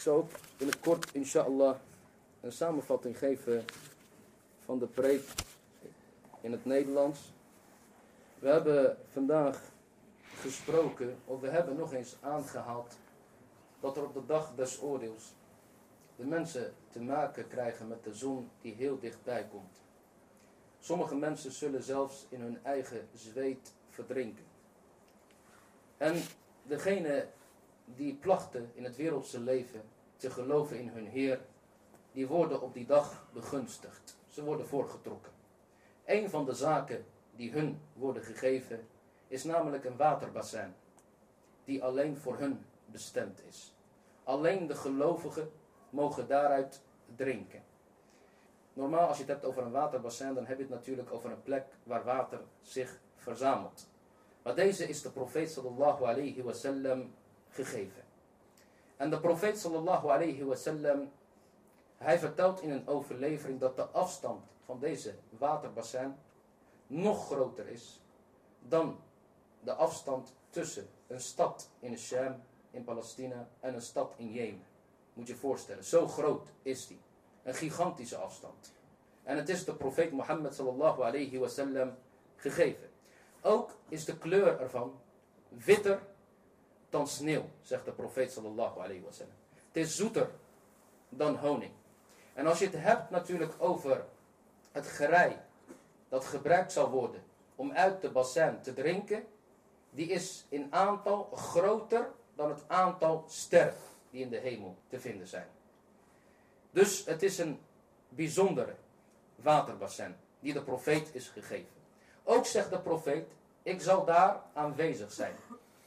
Ik zal ook in het kort, inshallah, een samenvatting geven van de preek in het Nederlands. We hebben vandaag gesproken, of we hebben nog eens aangehaald, dat er op de dag des oordeels de mensen te maken krijgen met de zon die heel dichtbij komt. Sommige mensen zullen zelfs in hun eigen zweet verdrinken. En degene die plachten in het wereldse leven te geloven in hun Heer, die worden op die dag begunstigd. Ze worden voorgetrokken. Een van de zaken die hun worden gegeven is namelijk een waterbassin, die alleen voor hun bestemd is. Alleen de gelovigen mogen daaruit drinken. Normaal als je het hebt over een waterbassin, dan heb je het natuurlijk over een plek waar water zich verzamelt. Maar deze is de profeet sallallahu alayhi wasallam gegeven. En de profeet sallallahu alayhi wasallam, hij vertelt in een overlevering dat de afstand van deze waterbassin nog groter is dan de afstand tussen een stad in Sham, in Palestina, en een stad in Jemen. Moet je je voorstellen, zo groot is die. Een gigantische afstand. En het is de profeet Mohammed sallallahu alayhi wasallam gegeven. Ook is de kleur ervan witter dan sneeuw, zegt de profeet sallallahu alayhi wasallam. Het is zoeter dan honing. En als je het hebt natuurlijk over het gerei dat gebruikt zal worden om uit de bassin te drinken, die is in aantal groter dan het aantal sterren die in de hemel te vinden zijn. Dus het is een bijzondere waterbassin die de profeet is gegeven. Ook zegt de profeet, ik zal daar aanwezig zijn.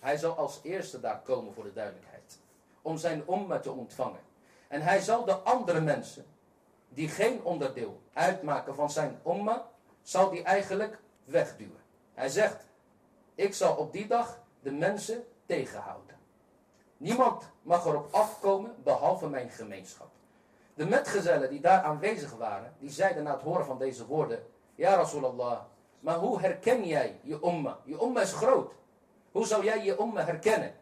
Hij zal als eerste daar komen voor de duidelijkheid. Om zijn omma te ontvangen. En hij zal de andere mensen, die geen onderdeel uitmaken van zijn omma, zal die eigenlijk wegduwen. Hij zegt, ik zal op die dag de mensen tegenhouden. Niemand mag erop afkomen behalve mijn gemeenschap. De metgezellen die daar aanwezig waren, die zeiden na het horen van deze woorden, Ja Rasulallah, maar hoe herken jij je umma? Je umma is groot. Hoe zou jij je umma herkennen?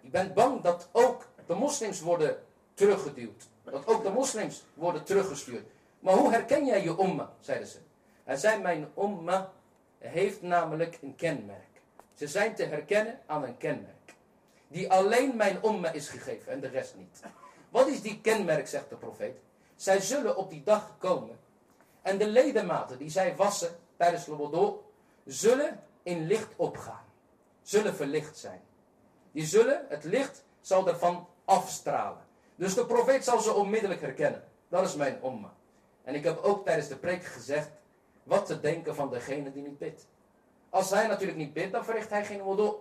Je bent bang dat ook de moslims worden teruggeduwd. Dat ook de moslims worden teruggestuurd. Maar hoe herken jij je umma? zeiden ze. Hij zei, mijn umma heeft namelijk een kenmerk. Ze zijn te herkennen aan een kenmerk. Die alleen mijn umma is gegeven en de rest niet. Wat is die kenmerk, zegt de profeet? Zij zullen op die dag komen. En de ledematen die zij wassen tijdens de wudu, zullen in licht opgaan. Zullen verlicht zijn. Die zullen, het licht zal ervan afstralen. Dus de profeet zal ze onmiddellijk herkennen. Dat is mijn umma. En ik heb ook tijdens de preek gezegd, wat te denken van degene die niet bidt. Als hij natuurlijk niet bidt, dan verricht hij geen wudu.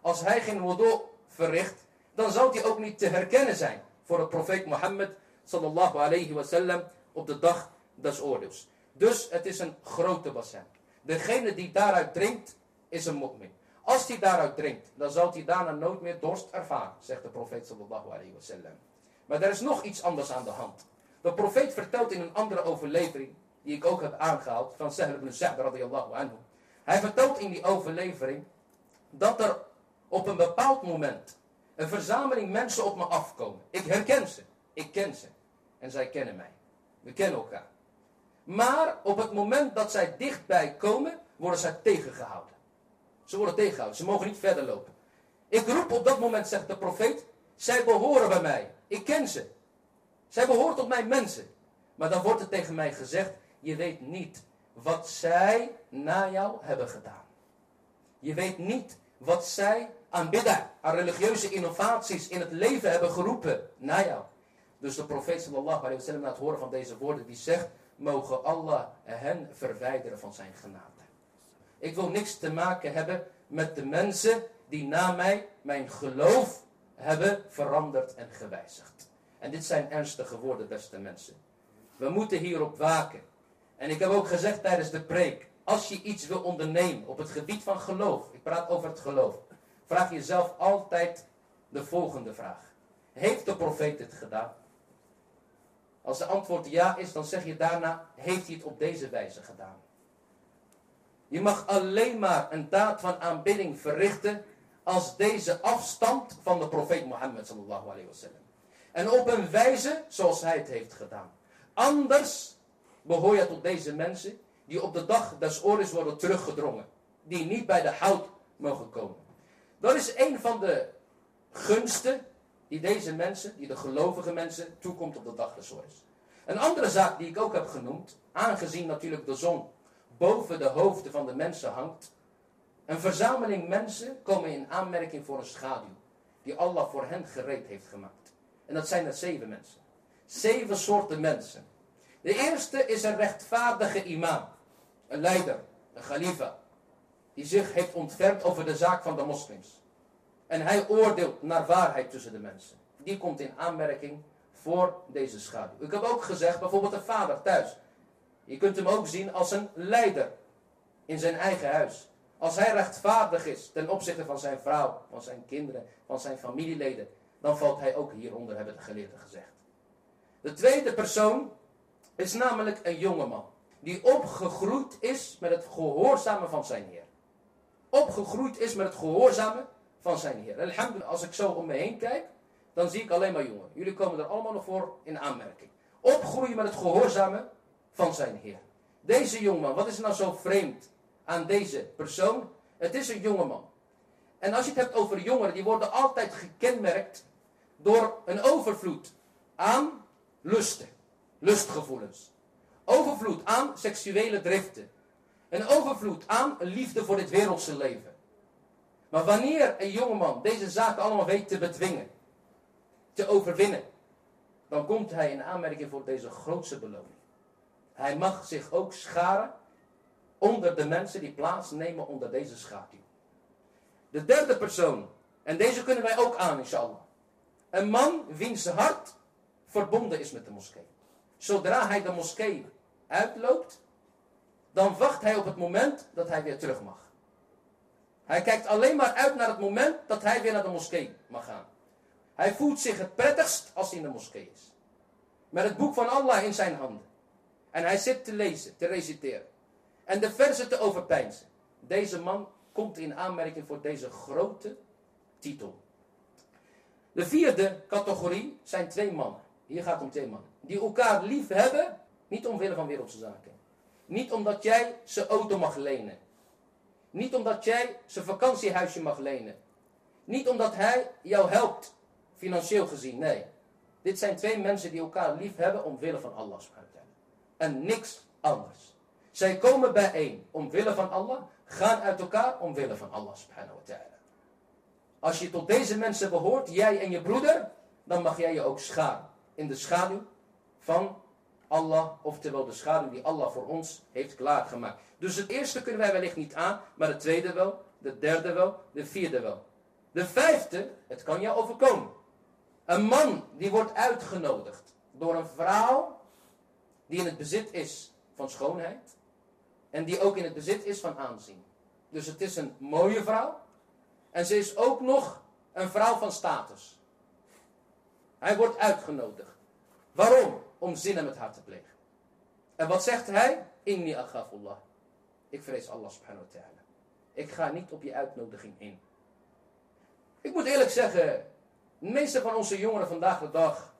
Als hij geen wudu verricht, dan zal hij ook niet te herkennen zijn voor de profeet Mohammed sallallahu alayhi wasallam op de dag des oordeels. Dus het is een grote bassin. Degene die daaruit drinkt, is een mu'min. Als hij daaruit drinkt, dan zal hij daarna nooit meer dorst ervaren, zegt de profeet sallallahu alayhi wasallam. Maar er is nog iets anders aan de hand. De profeet vertelt in een andere overlevering, die ik ook heb aangehaald, van Sahl ibn Sa'd radiyallahu anhu. Hij vertelt in die overlevering dat er op een bepaald moment een verzameling mensen op me afkomen. Ik herken ze. Ik ken ze. En zij kennen mij. We kennen elkaar. Maar op het moment dat zij dichtbij komen, worden zij tegengehouden. Ze worden tegengehouden. Ze mogen niet verder lopen. Ik roep op dat moment, zegt de profeet, zij behoren bij mij. Ik ken ze. Zij behoren tot mijn mensen. Maar dan wordt er tegen mij gezegd, je weet niet wat zij na jou hebben gedaan. Je weet niet wat zij aan bid'a, aan religieuze innovaties in het leven hebben geroepen na jou. Dus de profeet sallallahu alayhi wa sallam na het horen van deze woorden, die zegt, mogen Allah hen verwijderen van zijn genade. Ik wil niks te maken hebben met de mensen die na mij mijn geloof hebben veranderd en gewijzigd. En dit zijn ernstige woorden, beste mensen. We moeten hierop waken. En ik heb ook gezegd tijdens de preek, als je iets wil ondernemen op het gebied van geloof, ik praat over het geloof, vraag jezelf altijd de volgende vraag. Heeft de profeet het gedaan? Als de antwoord ja is, dan zeg je daarna, heeft hij het op deze wijze gedaan? Je mag alleen maar een daad van aanbidding verrichten als deze afstand van de profeet Mohammed sallallahu alayhi wasallam. En op een wijze zoals hij het heeft gedaan. Anders behoor je tot deze mensen die op de dag des oordeels worden teruggedrongen. Die niet bij de hout mogen komen. Dat is een van de gunsten die deze mensen, die de gelovige mensen, toekomt op de dag des oordeels. Een andere zaak die ik ook heb genoemd, aangezien natuurlijk de zon boven de hoofden van de mensen hangt. Een verzameling mensen komen in aanmerking voor een schaduw, die Allah voor hen gereed heeft gemaakt. En dat zijn er zeven mensen. Zeven soorten mensen. De eerste is een rechtvaardige imam, een leider, een khalifa, die zich heeft ontfermd over de zaak van de moslims. En hij oordeelt naar waarheid tussen de mensen. Die komt in aanmerking voor deze schaduw. Ik heb ook gezegd, bijvoorbeeld een vader thuis. Je kunt hem ook zien als een leider in zijn eigen huis. Als hij rechtvaardig is ten opzichte van zijn vrouw, van zijn kinderen, van zijn familieleden, dan valt hij ook hieronder, hebben de geleerden gezegd. De tweede persoon is namelijk een jongeman die opgegroeid is met het gehoorzamen van zijn Heer. Opgegroeid is met het gehoorzamen van zijn Heer. Alhamdulillah, als ik zo om me heen kijk, dan zie ik alleen maar jongeren. Jullie komen er allemaal nog voor in aanmerking. Opgroeien met het gehoorzamen van zijn Heer. Deze jongeman, wat is nou zo vreemd aan deze persoon? Het is een jongeman. En als je het hebt over jongeren, die worden altijd gekenmerkt door een overvloed aan lusten, lustgevoelens. Overvloed aan seksuele driften. Een overvloed aan liefde voor dit wereldse leven. Maar wanneer een jongeman deze zaken allemaal weet te bedwingen, te overwinnen, dan komt hij in aanmerking voor deze grootste beloning. Hij mag zich ook scharen onder de mensen die plaatsnemen onder deze schaduw. De derde persoon, en deze kunnen wij ook aan, inshallah. Een man wiens hart verbonden is met de moskee. Zodra hij de moskee uitloopt, dan wacht hij op het moment dat hij weer terug mag. Hij kijkt alleen maar uit naar het moment dat hij weer naar de moskee mag gaan. Hij voelt zich het prettigst als hij in de moskee is. Met het boek van Allah in zijn handen. En hij zit te lezen, te reciteren. En de versen te overpeinzen. Deze man komt in aanmerking voor deze grote titel. De vierde categorie zijn twee mannen. Hier gaat het om twee mannen. Die elkaar lief hebben, niet omwille van wereldse zaken. Niet omdat jij zijn auto mag lenen. Niet omdat jij zijn vakantiehuisje mag lenen. Niet omdat hij jou helpt, financieel gezien. Nee. Dit zijn twee mensen die elkaar lief hebben omwille van Allah. En niks anders. Zij komen bijeen omwille van Allah, gaan uit elkaar omwille van Allah subhanahu wa ta'ala. Als je tot deze mensen behoort, jij en je broeder, dan mag jij je ook scharen. In de schaduw van Allah, oftewel de schaduw die Allah voor ons heeft klaargemaakt. Dus het eerste kunnen wij wellicht niet aan, maar het tweede wel, de derde wel, de vierde wel. De vijfde, het kan jou overkomen. Een man die wordt uitgenodigd door een vrouw die in het bezit is van schoonheid en die ook in het bezit is van aanzien. Dus het is een mooie vrouw en ze is ook nog een vrouw van status. Hij wordt uitgenodigd. Waarom? Om zinnen met haar te plegen. En wat zegt hij? Inni aghafullah. Ik vrees Allah subhanahu wa ta'ala. Ik ga niet op je uitnodiging in. Ik moet eerlijk zeggen, de meeste van onze jongeren vandaag de dag,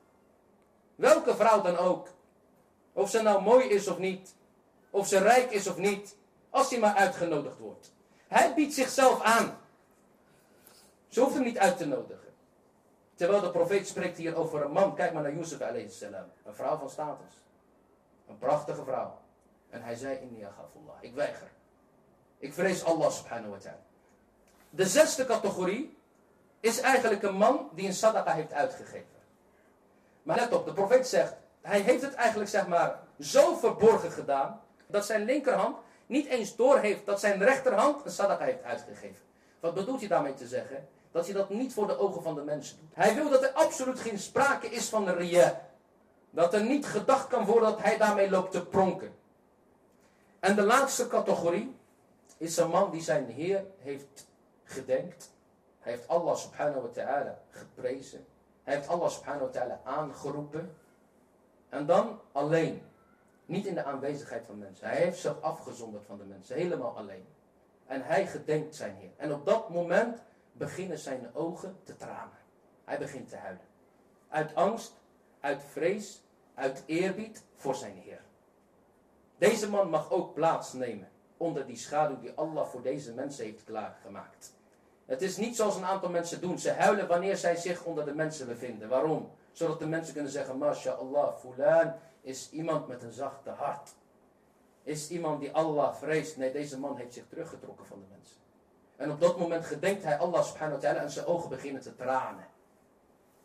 welke vrouw dan ook, of ze nou mooi is of niet, of ze rijk is of niet, als hij maar uitgenodigd wordt. Hij biedt zichzelf aan. Ze hoeft hem niet uit te nodigen. Terwijl de profeet spreekt hier over een man, kijk maar naar Yusuf salam, een vrouw van status. Een prachtige vrouw. En hij zei, inni aghafullah, ik weiger. Ik vrees Allah subhanahu wa ta'ala. De zesde categorie is eigenlijk een man die een sadaqa heeft uitgegeven. Maar let op, de profeet zegt, hij heeft het eigenlijk zeg maar zo verborgen gedaan, dat zijn linkerhand niet eens doorheeft dat zijn rechterhand een sadaqa heeft uitgegeven. Wat bedoelt hij daarmee te zeggen? Dat hij dat niet voor de ogen van de mensen doet. Hij wil dat er absoluut geen sprake is van ria. Dat er niet gedacht kan worden dat hij daarmee loopt te pronken. En de laatste categorie is een man die zijn Heer heeft gedenkt. Hij heeft Allah subhanahu wa ta'ala geprezen. Hij heeft Allah subhanahu wa ta'ala aangeroepen. En dan alleen. Niet in de aanwezigheid van mensen. Hij heeft zich afgezonderd van de mensen. Helemaal alleen. En hij gedenkt zijn Heer. En op dat moment beginnen zijn ogen te tranen. Hij begint te huilen. Uit angst, uit vrees, uit eerbied voor zijn Heer. Deze man mag ook plaatsnemen onder die schaduw die Allah voor deze mensen heeft klaargemaakt. Het is niet zoals een aantal mensen doen. Ze huilen wanneer zij zich onder de mensen bevinden. Waarom? Zodat de mensen kunnen zeggen, MashaAllah, fulan is iemand met een zachte hart. Is iemand die Allah vreest. Nee, deze man heeft zich teruggetrokken van de mensen. En op dat moment gedenkt hij Allah subhanahu wa ta'ala en zijn ogen beginnen te tranen.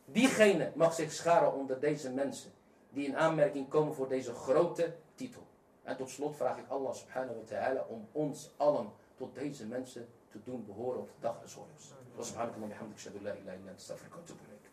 Diegene mag zich scharen onder deze mensen die in aanmerking komen voor deze grote titel. En tot slot vraag ik Allah subhanahu wa ta'ala om ons allen tot deze mensen te doen behoren op de dag des oordeels. Wa astaghfiruka wa ilayk.